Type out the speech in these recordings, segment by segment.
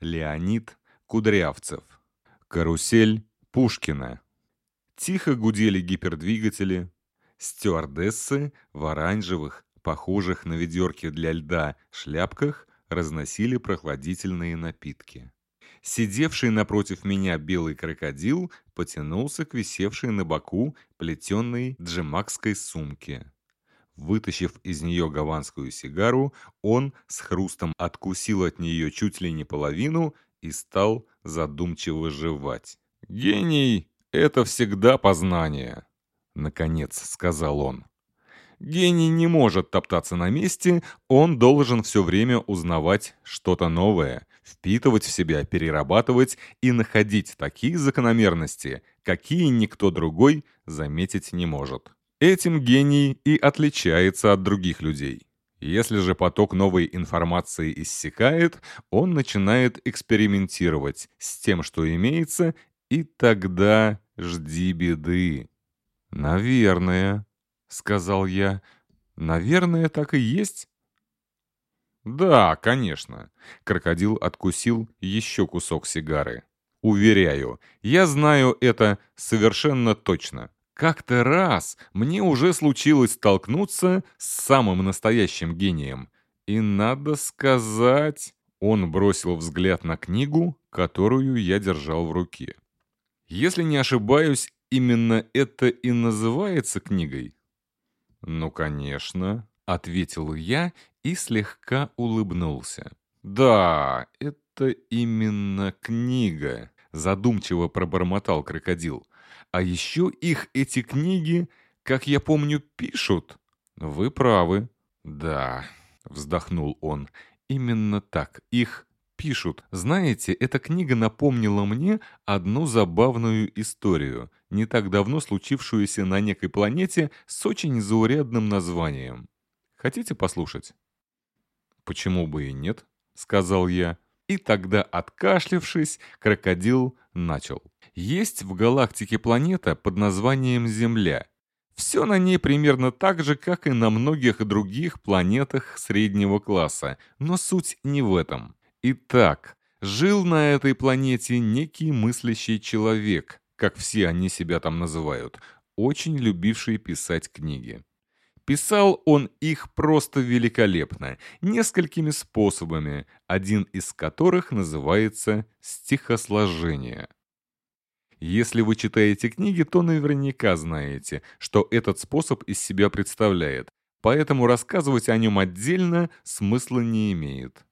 Леонид Кудрявцев. Карусель Пушкина. Тихо гудели гипердвигатели. Стюардессы в оранжевых, похожих на ведерки для льда, шляпках разносили прохладительные напитки. Сидевший напротив меня белый крокодил потянулся к висевшей на боку плетеной джемакской сумке. Вытащив из нее гаванскую сигару, он с хрустом откусил от нее чуть ли не половину и стал задумчиво жевать. «Гений — это всегда познание», — наконец сказал он. Гений не может топтаться на месте, он должен все время узнавать что-то новое, впитывать в себя, перерабатывать и находить такие закономерности, какие никто другой заметить не может. Этим гений и отличается от других людей. Если же поток новой информации иссякает, он начинает экспериментировать с тем, что имеется, и тогда жди беды. «Наверное», — сказал я. «Наверное, так и есть». «Да, конечно». Крокодил откусил еще кусок сигары. «Уверяю, я знаю это совершенно точно. Как-то раз мне уже случилось столкнуться с самым настоящим гением. И надо сказать...» Он бросил взгляд на книгу, которую я держал в руке. «Если не ошибаюсь, именно это и называется книгой?» «Ну, конечно», — ответил я и слегка улыбнулся. «Да, это именно книга», — задумчиво пробормотал крокодил. А еще их эти книги, как я помню, пишут. Вы правы. Да, вздохнул он. Именно так. Их пишут. Знаете, эта книга напомнила мне одну забавную историю, не так давно случившуюся на некой планете с очень заурядным названием. Хотите послушать? Почему бы и нет, сказал я. И тогда, откашлившись, крокодил начал. Есть в галактике планета под названием Земля. Все на ней примерно так же, как и на многих других планетах среднего класса, но суть не в этом. Итак, жил на этой планете некий мыслящий человек, как все они себя там называют, очень любивший писать книги. Писал он их просто великолепно, несколькими способами, один из которых называется стихосложение. Если вы читаете книги, то наверняка знаете, что этот способ из себя представляет, поэтому рассказывать о нем отдельно смысла не имеет.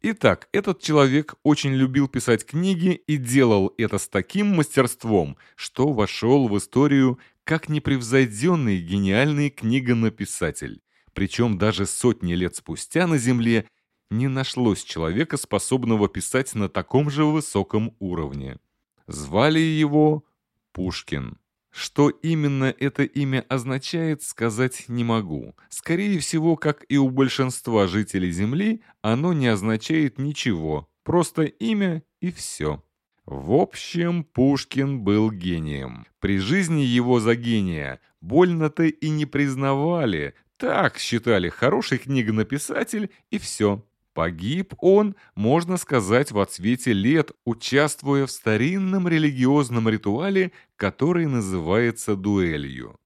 Итак, этот человек очень любил писать книги и делал это с таким мастерством, что вошел в историю как непревзойденный гениальный книгонаписатель. Причем даже сотни лет спустя на Земле не нашлось человека, способного писать на таком же высоком уровне. Звали его Пушкин. Что именно это имя означает, сказать не могу. Скорее всего, как и у большинства жителей Земли, оно не означает ничего, просто имя и все. В общем, Пушкин был гением. При жизни его за гения больно-то и не признавали. Так считали хороший книгонаписатель и все. Погиб он, можно сказать, в отсвете лет, участвуя в старинном религиозном ритуале, который называется дуэлью.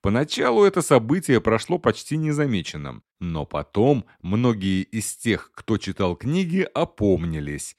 Поначалу это событие прошло почти незамеченным, но потом многие из тех, кто читал книги, опомнились.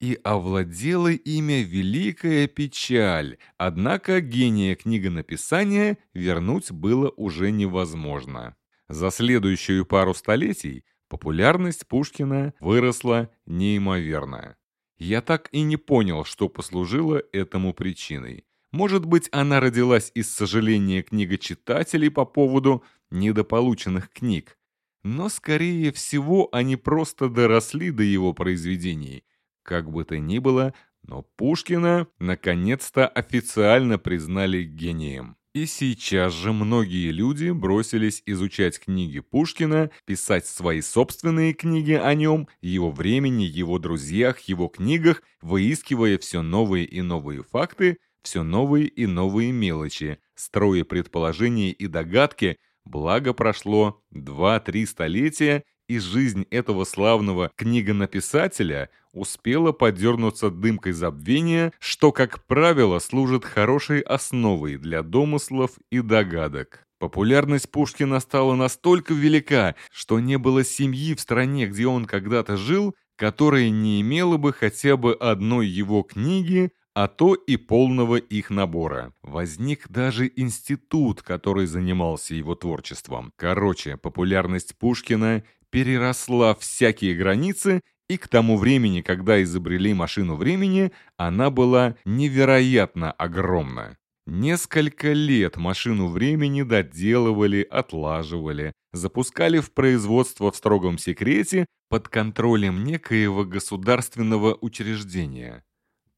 И овладела ими великая печаль, однако гения книгонаписания вернуть было уже невозможно. За следующую пару столетий Популярность Пушкина выросла неимоверно. Я так и не понял, что послужило этому причиной. Может быть, она родилась из сожаления книгочитателей по поводу недополученных книг. Но, скорее всего, они просто доросли до его произведений. Как бы то ни было, но Пушкина наконец-то официально признали гением. И сейчас же многие люди бросились изучать книги Пушкина, писать свои собственные книги о нем, его времени, его друзьях, его книгах, выискивая все новые и новые факты, все новые и новые мелочи, строя предположения и догадки, благо прошло 2-3 столетия, и жизнь этого славного книгонаписателя успела подернуться дымкой забвения, что, как правило, служит хорошей основой для домыслов и догадок. Популярность Пушкина стала настолько велика, что не было семьи в стране, где он когда-то жил, которая не имела бы хотя бы одной его книги, а то и полного их набора. Возник даже институт, который занимался его творчеством. Короче, популярность Пушкина переросла всякие границы, и к тому времени, когда изобрели машину времени, она была невероятно огромна. Несколько лет машину времени доделывали, отлаживали, запускали в производство в строгом секрете под контролем некоего государственного учреждения.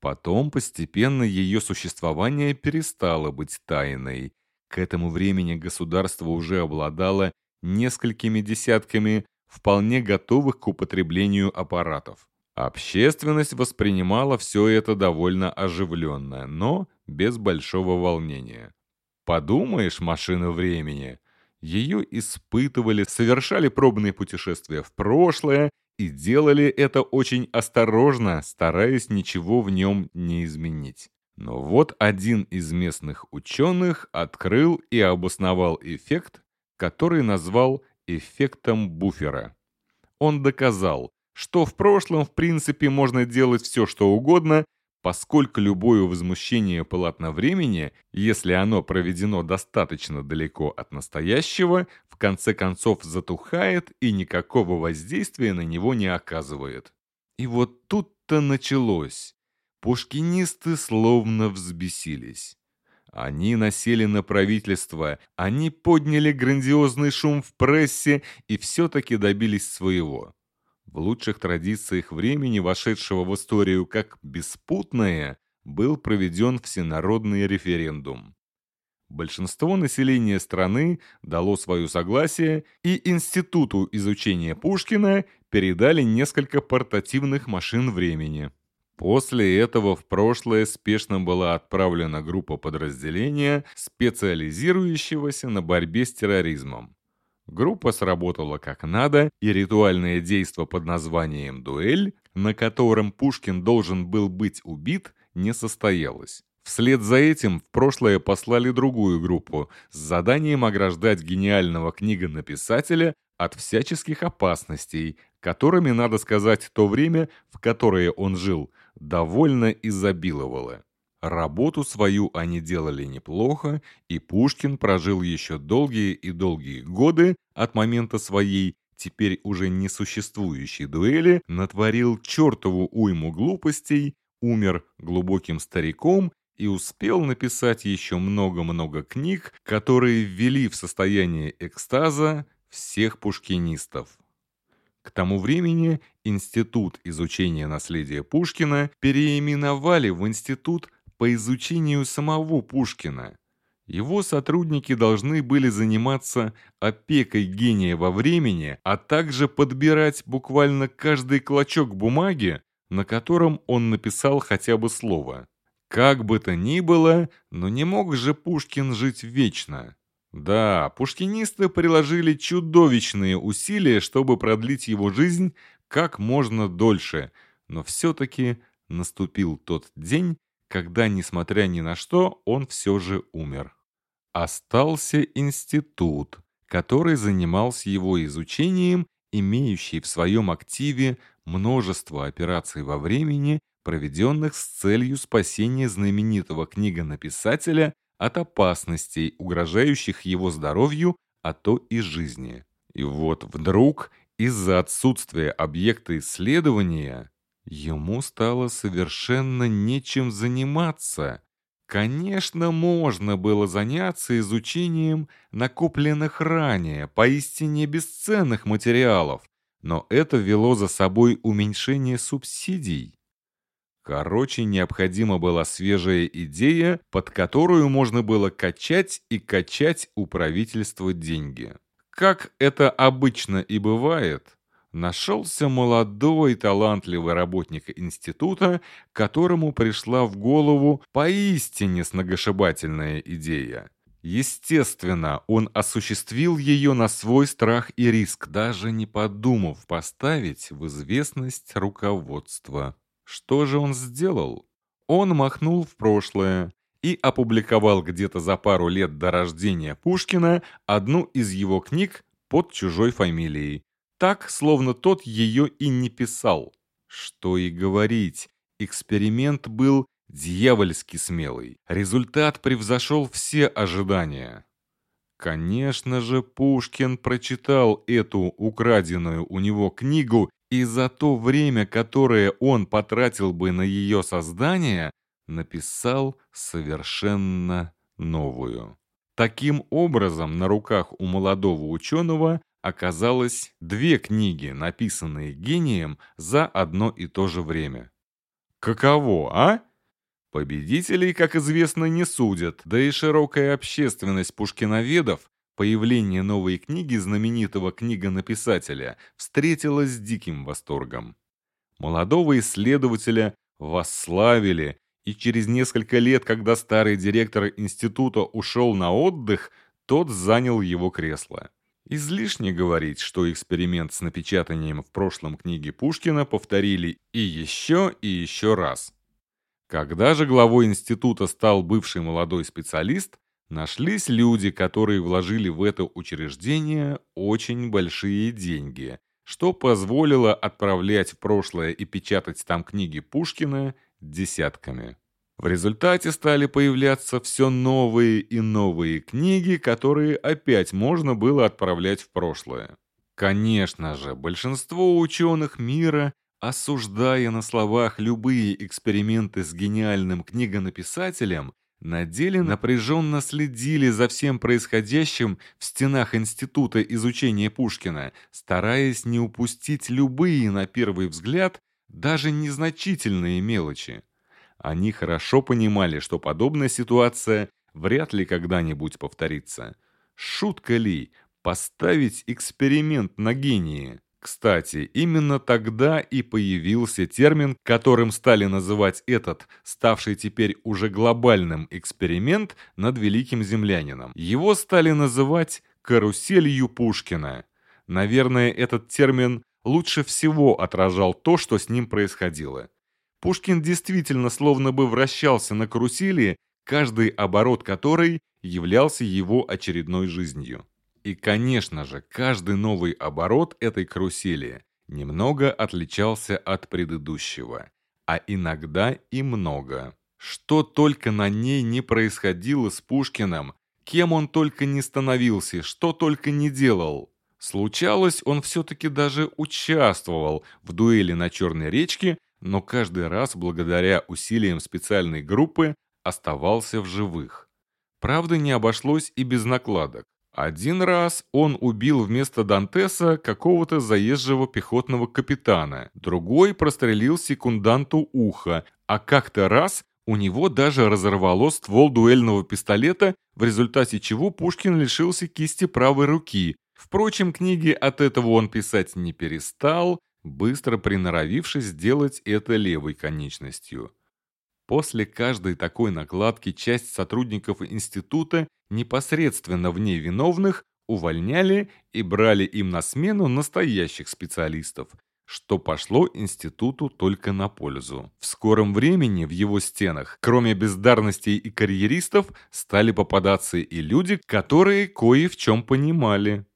Потом постепенно ее существование перестало быть тайной. К этому времени государство уже обладало несколькими десятками вполне готовых к употреблению аппаратов. Общественность воспринимала все это довольно оживленно, но без большого волнения. Подумаешь, машина времени. Ее испытывали, совершали пробные путешествия в прошлое и делали это очень осторожно, стараясь ничего в нем не изменить. Но вот один из местных ученых открыл и обосновал эффект, который назвал эффектом буфера. Он доказал, что в прошлом в принципе можно делать все, что угодно, поскольку любое возмущение полотна времени, если оно проведено достаточно далеко от настоящего, в конце концов затухает и никакого воздействия на него не оказывает. И вот тут-то началось. Пушкинисты словно взбесились. Они насели на правительство, они подняли грандиозный шум в прессе и все-таки добились своего. В лучших традициях времени, вошедшего в историю как беспутное, был проведен всенародный референдум. Большинство населения страны дало свое согласие, и Институту изучения Пушкина передали несколько портативных машин времени. После этого в прошлое спешно была отправлена группа подразделения, специализирующегося на борьбе с терроризмом. Группа сработала как надо, и ритуальное действо под названием «Дуэль», на котором Пушкин должен был быть убит, не состоялось. Вслед за этим в прошлое послали другую группу с заданием ограждать гениального книгонаписателя от всяческих опасностей, которыми, надо сказать, то время, в которое он жил, довольно изобиловало. Работу свою они делали неплохо, и Пушкин прожил еще долгие и долгие годы от момента своей, теперь уже несуществующей дуэли, натворил чертову уйму глупостей, умер глубоким стариком и успел написать еще много-много книг, которые ввели в состояние экстаза всех пушкинистов. К тому времени Институт изучения наследия Пушкина переименовали в Институт по изучению самого Пушкина. Его сотрудники должны были заниматься опекой гения во времени, а также подбирать буквально каждый клочок бумаги, на котором он написал хотя бы слово. Как бы то ни было, но не мог же Пушкин жить вечно. Да, пушкинисты приложили чудовищные усилия, чтобы продлить его жизнь как можно дольше, но все-таки наступил тот день, когда, несмотря ни на что, он все же умер. Остался институт, который занимался его изучением, имеющий в своем активе множество операций во времени, проведенных с целью спасения знаменитого книгонаписателя от опасностей, угрожающих его здоровью, а то и жизни. И вот вдруг из-за отсутствия объекта исследования Ему стало совершенно нечем заниматься. Конечно, можно было заняться изучением накопленных ранее, поистине бесценных материалов, но это вело за собой уменьшение субсидий. Короче, необходима была свежая идея, под которую можно было качать и качать у правительства деньги. Как это обычно и бывает, нашелся молодой талантливый работник института, которому пришла в голову поистине сногсшибательная идея. Естественно, он осуществил ее на свой страх и риск, даже не подумав поставить в известность руководство. Что же он сделал? Он махнул в прошлое и опубликовал где-то за пару лет до рождения Пушкина одну из его книг под чужой фамилией. Так, словно тот ее и не писал. Что и говорить, эксперимент был дьявольски смелый. Результат превзошел все ожидания. Конечно же, Пушкин прочитал эту украденную у него книгу, и за то время, которое он потратил бы на ее создание, написал совершенно новую. Таким образом, на руках у молодого ученого оказалось две книги, написанные гением за одно и то же время. Каково, а? Победителей, как известно, не судят, да и широкая общественность пушкиноведов появление новой книги знаменитого книгонаписателя встретила с диким восторгом. Молодого исследователя восславили, и через несколько лет, когда старый директор института ушел на отдых, тот занял его кресло. Излишне говорить, что эксперимент с напечатанием в прошлом книги Пушкина повторили и еще, и еще раз. Когда же главой института стал бывший молодой специалист, нашлись люди, которые вложили в это учреждение очень большие деньги, что позволило отправлять в прошлое и печатать там книги Пушкина десятками. В результате стали появляться все новые и новые книги, которые опять можно было отправлять в прошлое. Конечно же, большинство ученых мира Осуждая на словах любые эксперименты с гениальным книгонаписателем, на деле напряженно следили за всем происходящим в стенах Института изучения Пушкина, стараясь не упустить любые, на первый взгляд, даже незначительные мелочи. Они хорошо понимали, что подобная ситуация вряд ли когда-нибудь повторится. Шутка ли поставить эксперимент на гении? Кстати, именно тогда и появился термин, которым стали называть этот, ставший теперь уже глобальным эксперимент над великим землянином. Его стали называть «каруселью Пушкина». Наверное, этот термин лучше всего отражал то, что с ним происходило. Пушкин действительно словно бы вращался на карусели, каждый оборот которой являлся его очередной жизнью. И, конечно же, каждый новый оборот этой карусели немного отличался от предыдущего, а иногда и много. Что только на ней не происходило с Пушкиным, кем он только не становился, что только не делал. Случалось, он все-таки даже участвовал в дуэли на Черной речке, но каждый раз, благодаря усилиям специальной группы, оставался в живых. Правда, не обошлось и без накладок. Один раз он убил вместо Дантеса какого-то заезжего пехотного капитана, другой прострелил секунданту ухо, а как-то раз у него даже разорвало ствол дуэльного пистолета, в результате чего Пушкин лишился кисти правой руки. Впрочем, книги от этого он писать не перестал, быстро приноровившись сделать это левой конечностью. После каждой такой накладки часть сотрудников института, непосредственно в ней виновных, увольняли и брали им на смену настоящих специалистов, что пошло институту только на пользу. В скором времени в его стенах, кроме бездарностей и карьеристов, стали попадаться и люди, которые кое в чем понимали.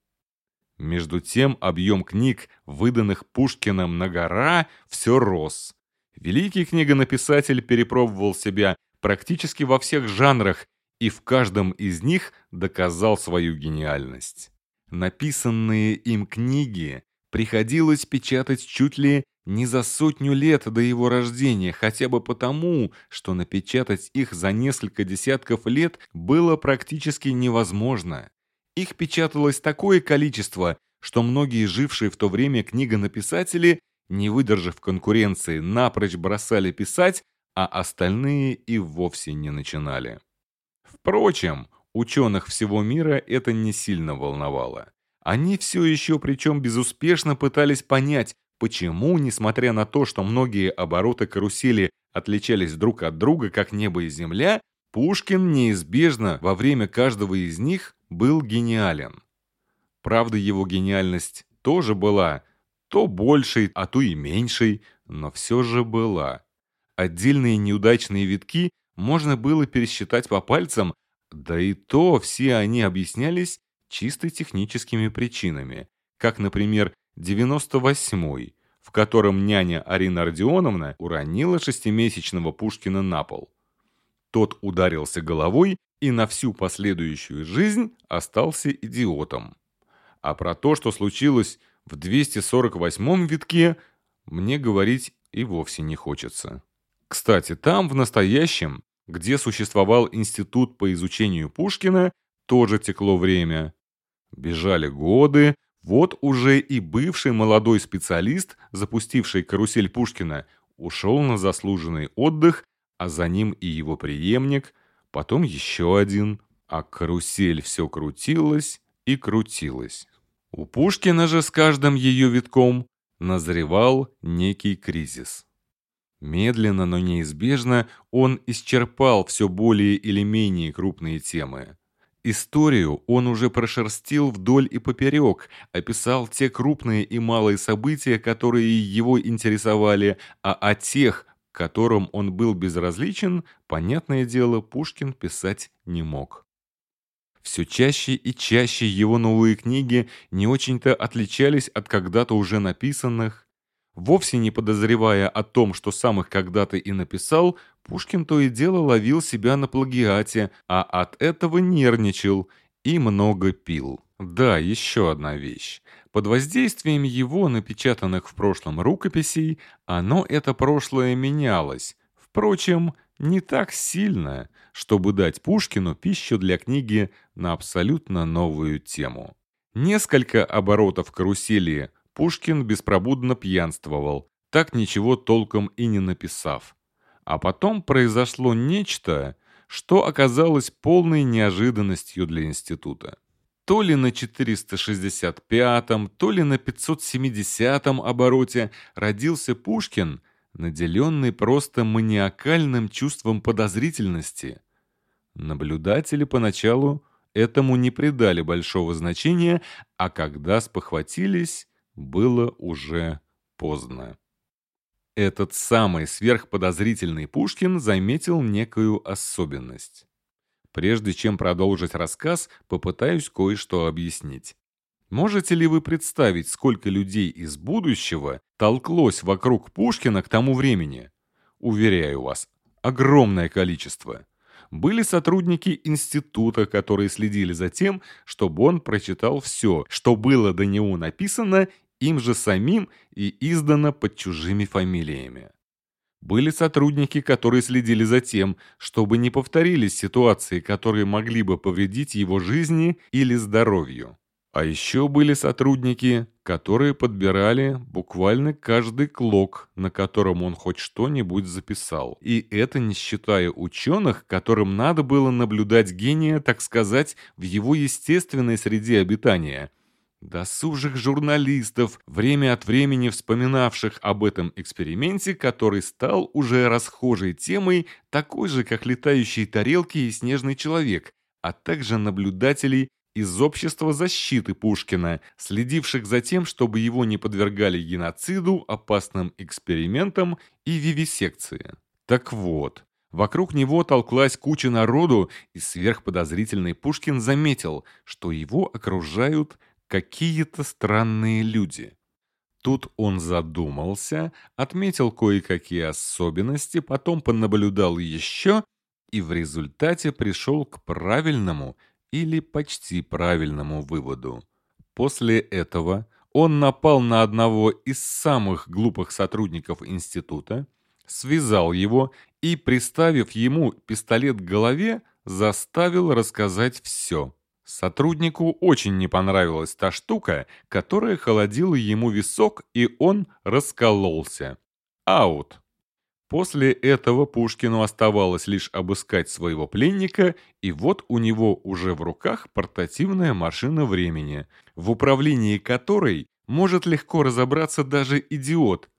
Между тем объем книг, выданных Пушкиным на гора, все рос. Великий книгонаписатель перепробовал себя практически во всех жанрах и в каждом из них доказал свою гениальность. Написанные им книги приходилось печатать чуть ли не за сотню лет до его рождения, хотя бы потому, что напечатать их за несколько десятков лет было практически невозможно. Их печаталось такое количество, что многие жившие в то время книгонаписатели не выдержав конкуренции, напрочь бросали писать, а остальные и вовсе не начинали. Впрочем, ученых всего мира это не сильно волновало. Они все еще, причем безуспешно, пытались понять, почему, несмотря на то, что многие обороты карусели отличались друг от друга, как небо и земля, Пушкин неизбежно во время каждого из них был гениален. Правда, его гениальность тоже была то большей, а то и меньшей, но все же была. Отдельные неудачные витки можно было пересчитать по пальцам, да и то все они объяснялись чисто техническими причинами, как, например, 98-й, в котором няня Арина Родионовна уронила шестимесячного Пушкина на пол. Тот ударился головой и на всю последующую жизнь остался идиотом. А про то, что случилось в 248-м витке, мне говорить и вовсе не хочется. Кстати, там, в настоящем, где существовал институт по изучению Пушкина, тоже текло время. Бежали годы, вот уже и бывший молодой специалист, запустивший карусель Пушкина, ушел на заслуженный отдых, а за ним и его преемник, потом еще один, а карусель все крутилась и крутилась. У Пушкина же с каждым ее витком назревал некий кризис. Медленно, но неизбежно он исчерпал все более или менее крупные темы. Историю он уже прошерстил вдоль и поперек, описал те крупные и малые события, которые его интересовали, а о тех, которым он был безразличен, понятное дело, Пушкин писать не мог. Все чаще и чаще его новые книги не очень-то отличались от когда-то уже написанных. Вовсе не подозревая о том, что сам их когда-то и написал, Пушкин то и дело ловил себя на плагиате, а от этого нервничал и много пил. Да, еще одна вещь. Под воздействием его напечатанных в прошлом рукописей, оно это прошлое менялось. Впрочем, не так сильно, чтобы дать Пушкину пищу для книги на абсолютно новую тему. Несколько оборотов карусели Пушкин беспробудно пьянствовал, так ничего толком и не написав. А потом произошло нечто, что оказалось полной неожиданностью для института. То ли на 465-м, то ли на 570-м обороте родился Пушкин, наделенный просто маниакальным чувством подозрительности. Наблюдатели поначалу этому не придали большого значения, а когда спохватились, было уже поздно. Этот самый сверхподозрительный Пушкин заметил некую особенность. Прежде чем продолжить рассказ, попытаюсь кое-что объяснить. Можете ли вы представить, сколько людей из будущего толклось вокруг Пушкина к тому времени? Уверяю вас, огромное количество. Были сотрудники института, которые следили за тем, чтобы он прочитал все, что было до него написано им же самим и издано под чужими фамилиями. Были сотрудники, которые следили за тем, чтобы не повторились ситуации, которые могли бы повредить его жизни или здоровью. А еще были сотрудники, которые подбирали буквально каждый клок, на котором он хоть что-нибудь записал. И это не считая ученых, которым надо было наблюдать гения, так сказать, в его естественной среде обитания – досужих журналистов, время от времени вспоминавших об этом эксперименте, который стал уже расхожей темой, такой же, как летающие тарелки и снежный человек, а также наблюдателей из общества защиты Пушкина, следивших за тем, чтобы его не подвергали геноциду, опасным экспериментам и вивисекции. Так вот, Вокруг него толклась куча народу, и сверхподозрительный Пушкин заметил, что его окружают какие-то странные люди. Тут он задумался, отметил кое-какие особенности, потом понаблюдал еще и в результате пришел к правильному или почти правильному выводу. После этого он напал на одного из самых глупых сотрудников института, связал его и, приставив ему пистолет к голове, заставил рассказать все. Сотруднику очень не понравилась та штука, которая холодила ему висок, и он раскололся. Аут. После этого Пушкину оставалось лишь обыскать своего пленника, и вот у него уже в руках портативная машина времени, в управлении которой может легко разобраться даже идиот,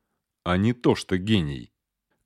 а не то что гений.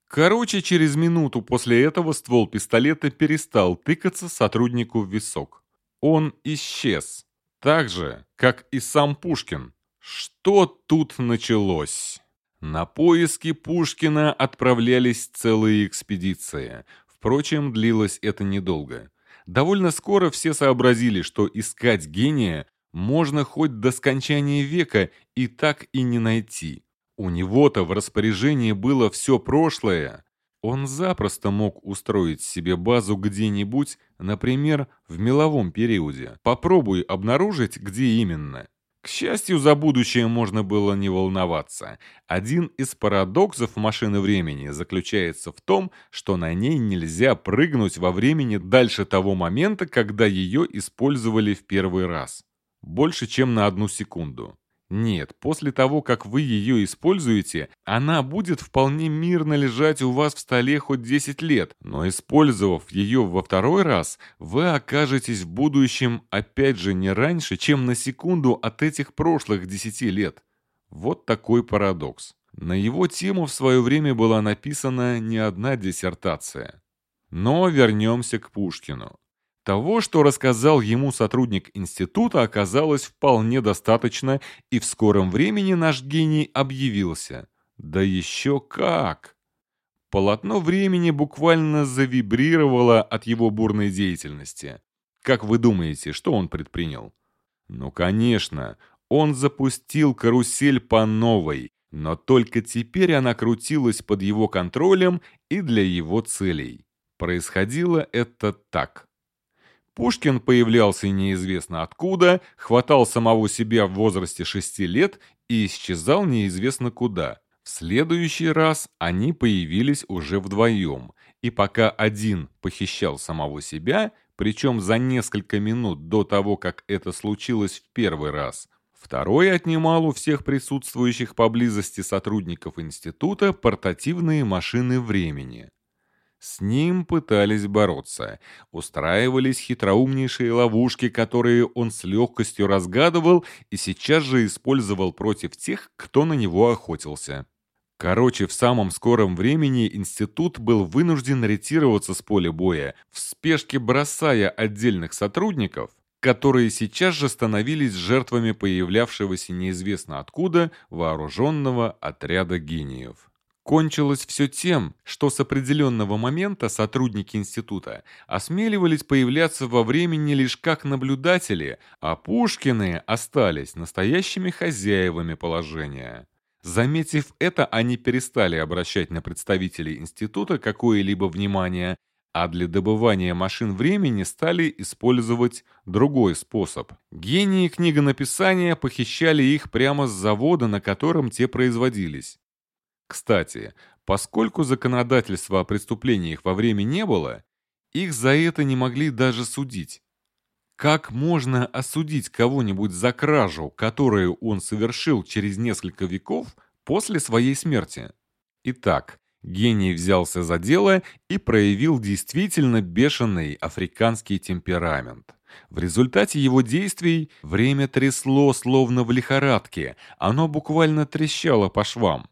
Короче, через минуту после этого ствол пистолета перестал тыкаться сотруднику в висок. Он исчез. Так же, как и сам Пушкин. Что тут началось? На поиски Пушкина отправлялись целые экспедиции. Впрочем, длилось это недолго. Довольно скоро все сообразили, что искать гения можно хоть до скончания века и так и не найти. У него-то в распоряжении было все прошлое. Он запросто мог устроить себе базу где-нибудь, например, в меловом периоде. Попробуй обнаружить, где именно. К счастью, за будущее можно было не волноваться. Один из парадоксов машины времени заключается в том, что на ней нельзя прыгнуть во времени дальше того момента, когда ее использовали в первый раз. Больше, чем на одну секунду. Нет, после того, как вы ее используете, она будет вполне мирно лежать у вас в столе хоть 10 лет, но использовав ее во второй раз, вы окажетесь в будущем опять же не раньше, чем на секунду от этих прошлых 10 лет. Вот такой парадокс. На его тему в свое время была написана не одна диссертация. Но вернемся к Пушкину. Того, что рассказал ему сотрудник института, оказалось вполне достаточно, и в скором времени наш гений объявился. Да еще как! Полотно времени буквально завибрировало от его бурной деятельности. Как вы думаете, что он предпринял? Ну, конечно, он запустил карусель по новой, но только теперь она крутилась под его контролем и для его целей. Происходило это так. Пушкин появлялся неизвестно откуда, хватал самого себя в возрасте шести лет и исчезал неизвестно куда. В следующий раз они появились уже вдвоем, и пока один похищал самого себя, причем за несколько минут до того, как это случилось в первый раз, второй отнимал у всех присутствующих поблизости сотрудников института портативные машины времени. С ним пытались бороться. Устраивались хитроумнейшие ловушки, которые он с легкостью разгадывал и сейчас же использовал против тех, кто на него охотился. Короче, в самом скором времени институт был вынужден ретироваться с поля боя, в спешке бросая отдельных сотрудников, которые сейчас же становились жертвами появлявшегося неизвестно откуда вооруженного отряда гениев. Кончилось все тем, что с определенного момента сотрудники института осмеливались появляться во времени лишь как наблюдатели, а Пушкины остались настоящими хозяевами положения. Заметив это, они перестали обращать на представителей института какое-либо внимание, а для добывания машин времени стали использовать другой способ. Гении книгонаписания похищали их прямо с завода, на котором те производились. Кстати, поскольку законодательства о преступлениях во время не было, их за это не могли даже судить. Как можно осудить кого-нибудь за кражу, которую он совершил через несколько веков после своей смерти? Итак, гений взялся за дело и проявил действительно бешеный африканский темперамент. В результате его действий время трясло словно в лихорадке, оно буквально трещало по швам.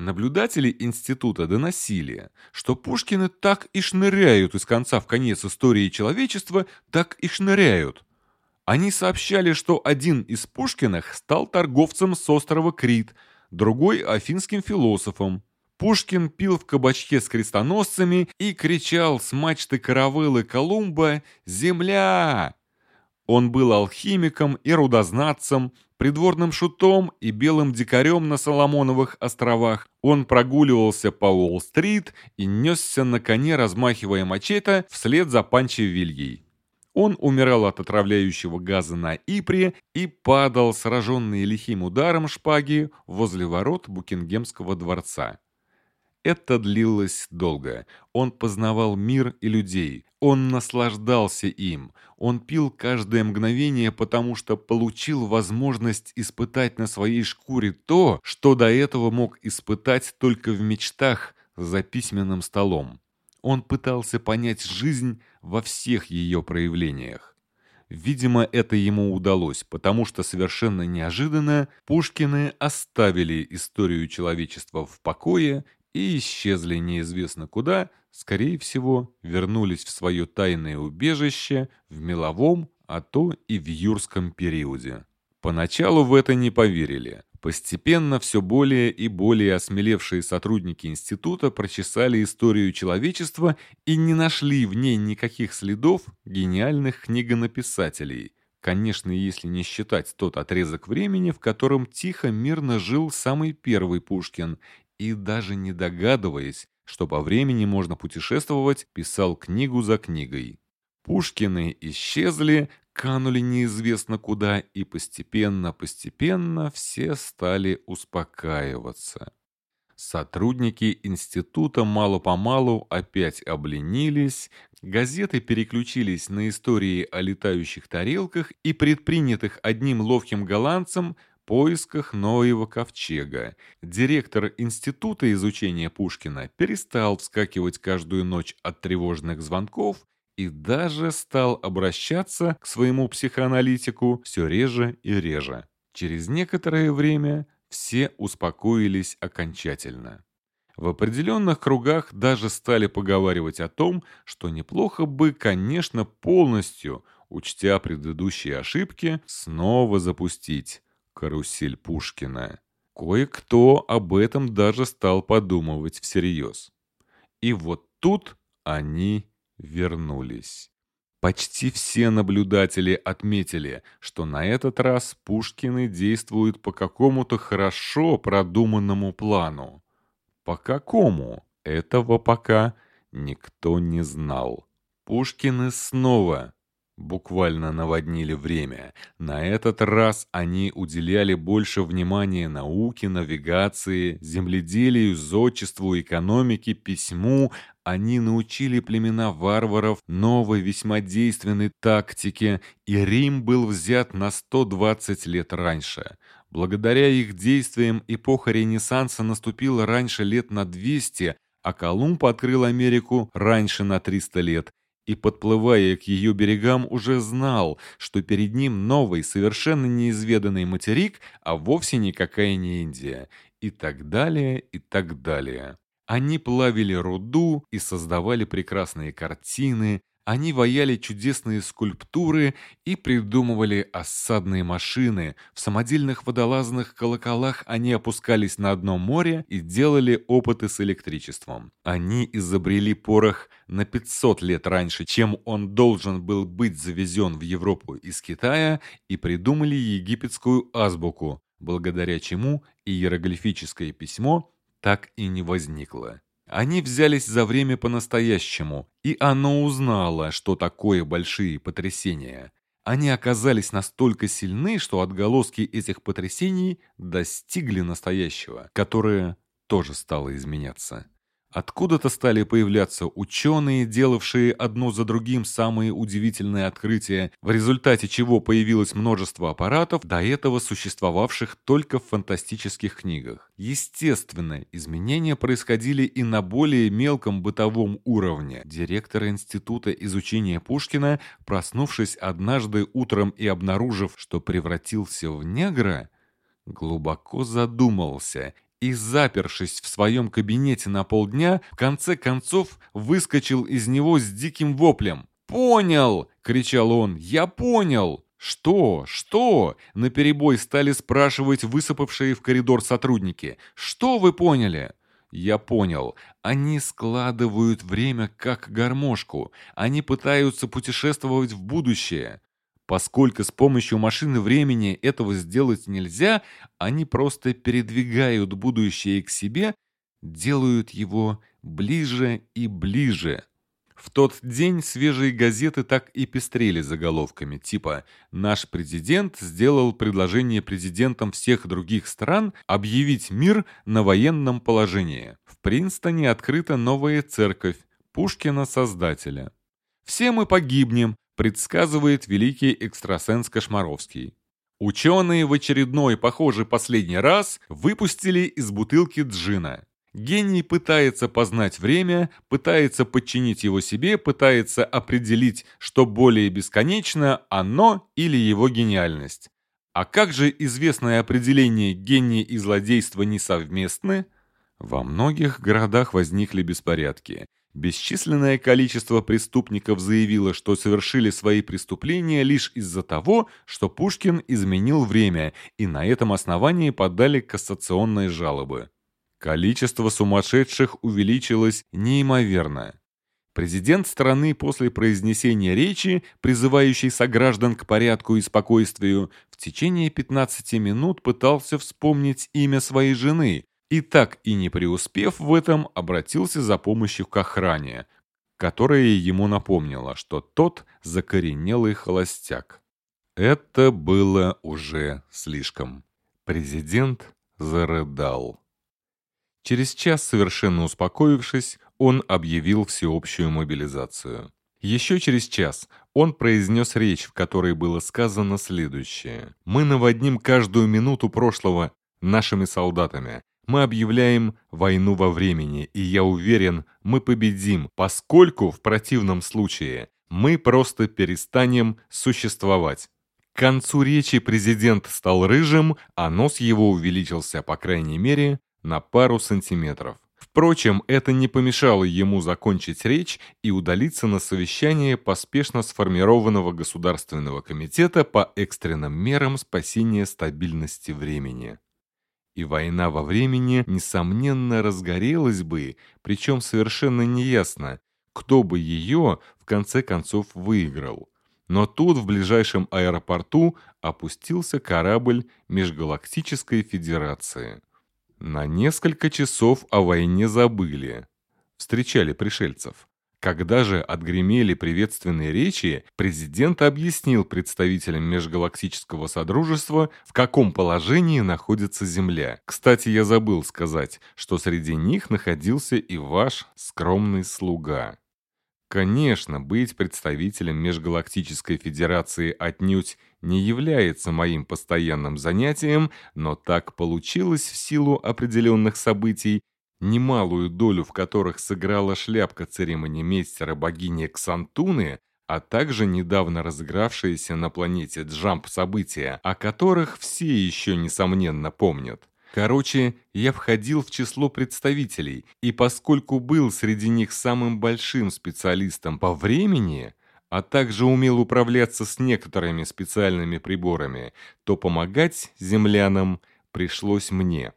Наблюдатели института доносили, что Пушкины так и шныряют из конца в конец истории человечества, так и шныряют. Они сообщали, что один из Пушкиных стал торговцем с острова Крит, другой – афинским философом. Пушкин пил в кабачке с крестоносцами и кричал с мачты каравеллы Колумба «Земля!». Он был алхимиком и рудознатцем, придворным шутом и белым дикарем на Соломоновых островах. Он прогуливался по Уолл-стрит и несся на коне, размахивая мачете, вслед за Панчей Вильей. Он умирал от отравляющего газа на Ипре и падал, сраженный лихим ударом шпаги, возле ворот Букингемского дворца. Это длилось долго. Он познавал мир и людей. Он наслаждался им. Он пил каждое мгновение, потому что получил возможность испытать на своей шкуре то, что до этого мог испытать только в мечтах за письменным столом. Он пытался понять жизнь во всех ее проявлениях. Видимо, это ему удалось, потому что совершенно неожиданно Пушкины оставили историю человечества в покое и исчезли неизвестно куда, скорее всего, вернулись в свое тайное убежище в меловом, а то и в юрском периоде. Поначалу в это не поверили. Постепенно все более и более осмелевшие сотрудники института прочесали историю человечества и не нашли в ней никаких следов гениальных книгонаписателей. Конечно, если не считать тот отрезок времени, в котором тихо, мирно жил самый первый Пушкин, и даже не догадываясь, что по времени можно путешествовать, писал книгу за книгой. Пушкины исчезли, канули неизвестно куда, и постепенно-постепенно все стали успокаиваться. Сотрудники института мало-помалу опять обленились, газеты переключились на истории о летающих тарелках и предпринятых одним ловким голландцем поисках Ноева ковчега. Директор Института изучения Пушкина перестал вскакивать каждую ночь от тревожных звонков и даже стал обращаться к своему психоаналитику все реже и реже. Через некоторое время все успокоились окончательно. В определенных кругах даже стали поговаривать о том, что неплохо бы, конечно, полностью, учтя предыдущие ошибки, снова запустить карусель Пушкина. Кое-кто об этом даже стал подумывать всерьез. И вот тут они вернулись. Почти все наблюдатели отметили, что на этот раз Пушкины действуют по какому-то хорошо продуманному плану. По какому? Этого пока никто не знал. Пушкины снова буквально наводнили время. На этот раз они уделяли больше внимания науке, навигации, земледелию, зодчеству, экономике, письму. Они научили племена варваров новой весьма действенной тактике, и Рим был взят на 120 лет раньше. Благодаря их действиям эпоха Ренессанса наступила раньше лет на 200, а Колумб открыл Америку раньше на 300 лет и, подплывая к ее берегам, уже знал, что перед ним новый, совершенно неизведанный материк, а вовсе никакая не Индия, и так далее, и так далее. Они плавили руду и создавали прекрасные картины, они ваяли чудесные скульптуры и придумывали осадные машины. В самодельных водолазных колоколах они опускались на дно моря и делали опыты с электричеством. Они изобрели порох на 500 лет раньше, чем он должен был быть завезен в Европу из Китая, и придумали египетскую азбуку, благодаря чему иероглифическое письмо так и не возникло. Они взялись за время по-настоящему, и оно узнало, что такое большие потрясения. Они оказались настолько сильны, что отголоски этих потрясений достигли настоящего, которое тоже стало изменяться. Откуда-то стали появляться ученые, делавшие одно за другим самые удивительные открытия, в результате чего появилось множество аппаратов, до этого существовавших только в фантастических книгах. Естественно, изменения происходили и на более мелком бытовом уровне. Директор Института изучения Пушкина, проснувшись однажды утром и обнаружив, что превратился в негра, глубоко задумался и, запершись в своем кабинете на полдня, в конце концов выскочил из него с диким воплем. «Понял!» — кричал он. «Я понял!» «Что? Что?» — наперебой стали спрашивать высыпавшие в коридор сотрудники. «Что вы поняли?» Я понял. Они складывают время как гармошку. Они пытаются путешествовать в будущее. Поскольку с помощью машины времени этого сделать нельзя, они просто передвигают будущее к себе, делают его ближе и ближе. В тот день свежие газеты так и пестрели заголовками, типа «Наш президент сделал предложение президентам всех других стран объявить мир на военном положении». В Принстоне открыта новая церковь Пушкина-создателя. «Все мы погибнем, предсказывает великий экстрасенс Кошмаровский. Ученые в очередной, похожий последний раз, выпустили из бутылки джина. Гений пытается познать время, пытается подчинить его себе, пытается определить, что более бесконечно, оно или его гениальность. А как же известное определение гения и злодейства несовместны? Во многих городах возникли беспорядки. Бесчисленное количество преступников заявило, что совершили свои преступления лишь из-за того, что Пушкин изменил время, и на этом основании подали кассационные жалобы. Количество сумасшедших увеличилось неимоверно. Президент страны после произнесения речи, призывающей сограждан к порядку и спокойствию, в течение 15 минут пытался вспомнить имя своей жены, и так и не преуспев в этом, обратился за помощью к охране, которая ему напомнила, что тот закоренелый холостяк. Это было уже слишком. Президент зарыдал. Через час, совершенно успокоившись, он объявил всеобщую мобилизацию. Еще через час он произнес речь, в которой было сказано следующее. «Мы наводним каждую минуту прошлого нашими солдатами. Мы объявляем войну во времени, и я уверен, мы победим, поскольку в противном случае мы просто перестанем существовать. К концу речи президент стал рыжим, а нос его увеличился, по крайней мере, на пару сантиметров. Впрочем, это не помешало ему закончить речь и удалиться на совещание поспешно сформированного Государственного комитета по экстренным мерам спасения стабильности времени и война во времени, несомненно, разгорелась бы, причем совершенно неясно, кто бы ее в конце концов выиграл. Но тут, в ближайшем аэропорту, опустился корабль Межгалактической Федерации. На несколько часов о войне забыли. Встречали пришельцев. Когда же отгремели приветственные речи, президент объяснил представителям Межгалактического Содружества, в каком положении находится Земля. Кстати, я забыл сказать, что среди них находился и ваш скромный слуга. Конечно, быть представителем Межгалактической Федерации отнюдь не является моим постоянным занятием, но так получилось в силу определенных событий, немалую долю в которых сыграла шляпка церемонимейстера богини Ксантуны, а также недавно разыгравшиеся на планете Джамп события, о которых все еще несомненно помнят. Короче, я входил в число представителей, и поскольку был среди них самым большим специалистом по времени, а также умел управляться с некоторыми специальными приборами, то помогать землянам пришлось мне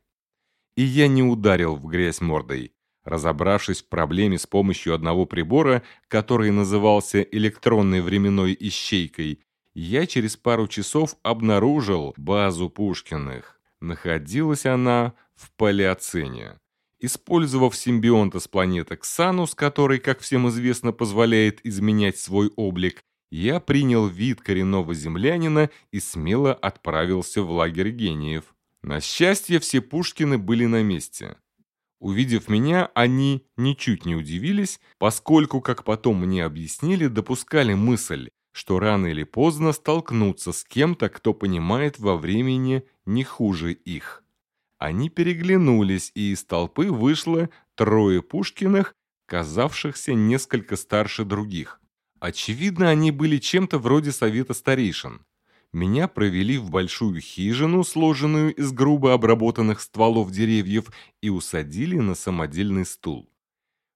и я не ударил в грязь мордой. Разобравшись в проблеме с помощью одного прибора, который назывался электронной временной ищейкой, я через пару часов обнаружил базу Пушкиных. Находилась она в палеоцене. Использовав симбионта с планеты Ксанус, который, как всем известно, позволяет изменять свой облик, я принял вид коренного землянина и смело отправился в лагерь гениев. На счастье, все Пушкины были на месте. Увидев меня, они ничуть не удивились, поскольку, как потом мне объяснили, допускали мысль, что рано или поздно столкнутся с кем-то, кто понимает во времени не хуже их. Они переглянулись, и из толпы вышло трое Пушкиных, казавшихся несколько старше других. Очевидно, они были чем-то вроде совета старейшин меня провели в большую хижину, сложенную из грубо обработанных стволов деревьев, и усадили на самодельный стул.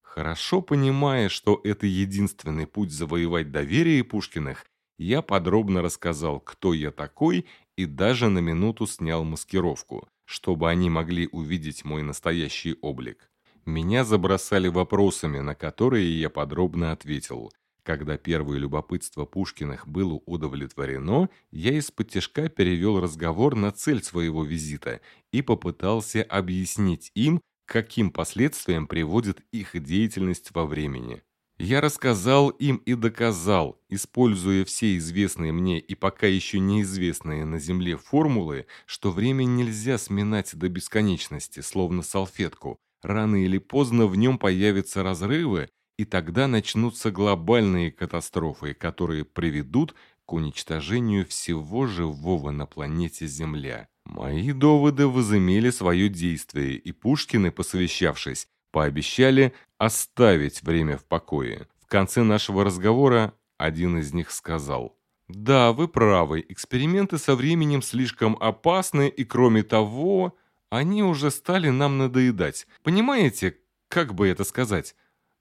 Хорошо понимая, что это единственный путь завоевать доверие Пушкиных, я подробно рассказал, кто я такой, и даже на минуту снял маскировку, чтобы они могли увидеть мой настоящий облик. Меня забросали вопросами, на которые я подробно ответил – когда первое любопытство Пушкиных было удовлетворено, я из-под тяжка перевел разговор на цель своего визита и попытался объяснить им, каким последствиям приводит их деятельность во времени. Я рассказал им и доказал, используя все известные мне и пока еще неизвестные на Земле формулы, что время нельзя сминать до бесконечности, словно салфетку. Рано или поздно в нем появятся разрывы, и тогда начнутся глобальные катастрофы, которые приведут к уничтожению всего живого на планете Земля. Мои доводы возымели свое действие, и Пушкины, посовещавшись, пообещали оставить время в покое. В конце нашего разговора один из них сказал, «Да, вы правы, эксперименты со временем слишком опасны, и кроме того...» Они уже стали нам надоедать. Понимаете, как бы это сказать?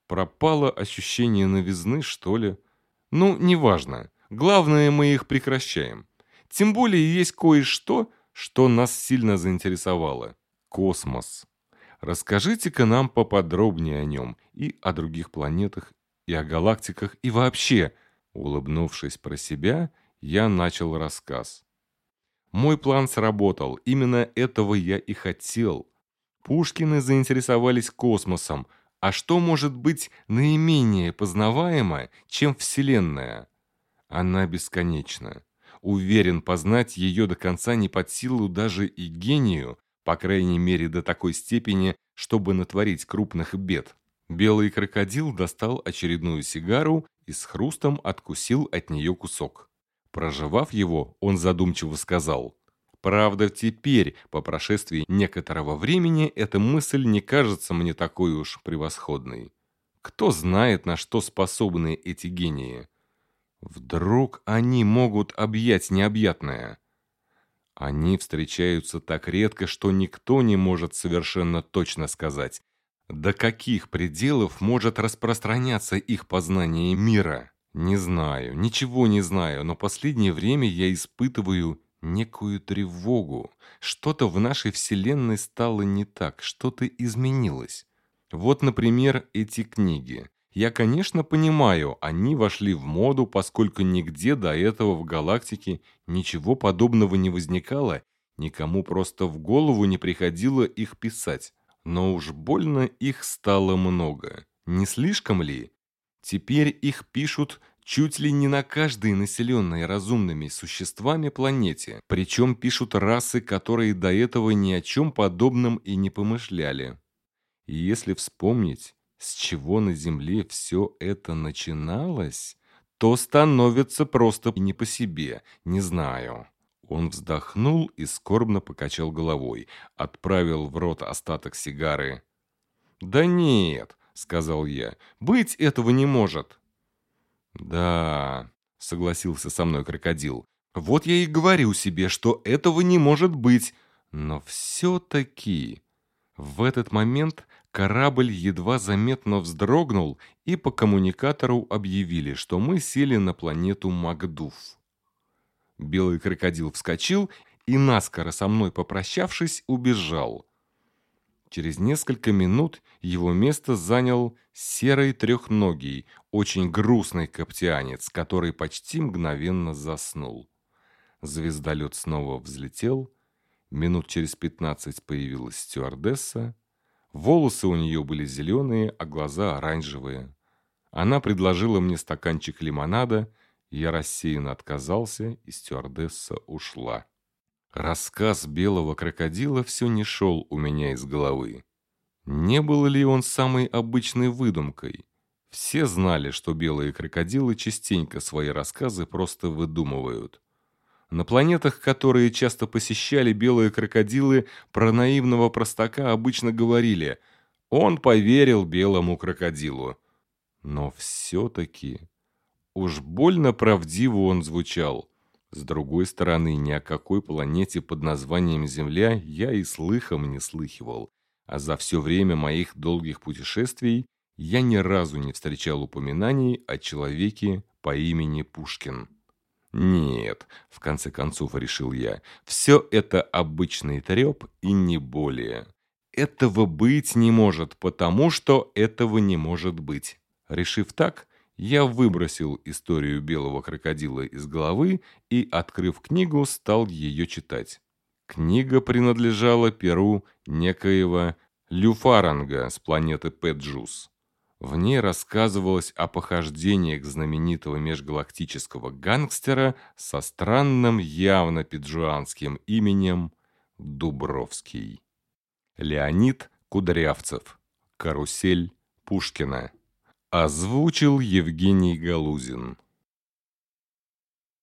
Пропало ощущение новизны, что ли? Ну, неважно. Главное, мы их прекращаем. Тем более есть кое-что, что нас сильно заинтересовало. Космос. Расскажите-ка нам поподробнее о нем и о других планетах, и о галактиках, и вообще. Улыбнувшись про себя, я начал рассказ. Мой план сработал, именно этого я и хотел. Пушкины заинтересовались космосом, а что может быть наименее познаваемо, чем Вселенная? Она бесконечна. Уверен, познать ее до конца не под силу даже и гению, по крайней мере до такой степени, чтобы натворить крупных бед. Белый крокодил достал очередную сигару и с хрустом откусил от нее кусок. Прожевав его, он задумчиво сказал, «Правда, теперь, по прошествии некоторого времени, эта мысль не кажется мне такой уж превосходной. Кто знает, на что способны эти гении? Вдруг они могут объять необъятное?» Они встречаются так редко, что никто не может совершенно точно сказать, до каких пределов может распространяться их познание мира. Не знаю, ничего не знаю, но последнее время я испытываю некую тревогу. Что-то в нашей Вселенной стало не так, что-то изменилось. Вот, например, эти книги. Я, конечно, понимаю, они вошли в моду, поскольку нигде до этого в галактике ничего подобного не возникало, никому просто в голову не приходило их писать. Но уж больно их стало много. Не слишком ли? Теперь их пишут чуть ли не на каждой населенной разумными существами планете, причем пишут расы, которые до этого ни о чем подобном и не помышляли. И если вспомнить, с чего на Земле все это начиналось, то становится просто не по себе, не знаю. Он вздохнул и скорбно покачал головой, отправил в рот остаток сигары. «Да нет», — сказал я, — «быть этого не может». «Да», — согласился со мной крокодил, — «вот я и говорю себе, что этого не может быть, но все-таки...» В этот момент Корабль едва заметно вздрогнул, и по коммуникатору объявили, что мы сели на планету Макдув. Белый крокодил вскочил и, наскоро со мной попрощавшись, убежал. Через несколько минут его место занял серый трехногий, очень грустный коптианец, который почти мгновенно заснул. Звездолет снова взлетел, минут через пятнадцать появилась стюардесса, Волосы у нее были зеленые, а глаза оранжевые. Она предложила мне стаканчик лимонада, я рассеянно отказался, и стюардесса ушла. Рассказ белого крокодила все не шел у меня из головы. Не был ли он самой обычной выдумкой? Все знали, что белые крокодилы частенько свои рассказы просто выдумывают. На планетах, которые часто посещали белые крокодилы, про наивного простака обычно говорили «он поверил белому крокодилу». Но все-таки уж больно правдиво он звучал. С другой стороны, ни о какой планете под названием Земля я и слыхом не слыхивал, а за все время моих долгих путешествий я ни разу не встречал упоминаний о человеке по имени Пушкин. Нет, в конце концов решил я, все это обычный треп и не более. Этого быть не может, потому что этого не может быть. Решив так, я выбросил историю белого крокодила из головы и, открыв книгу, стал ее читать. Книга принадлежала перу некоего Люфаранга с планеты Педжус. В ней рассказывалось о похождениях знаменитого межгалактического гангстера со странным явно пиджуанским именем Дубровский. Леонид Кудрявцев. Карусель Пушкина. Озвучил Евгений Галузин.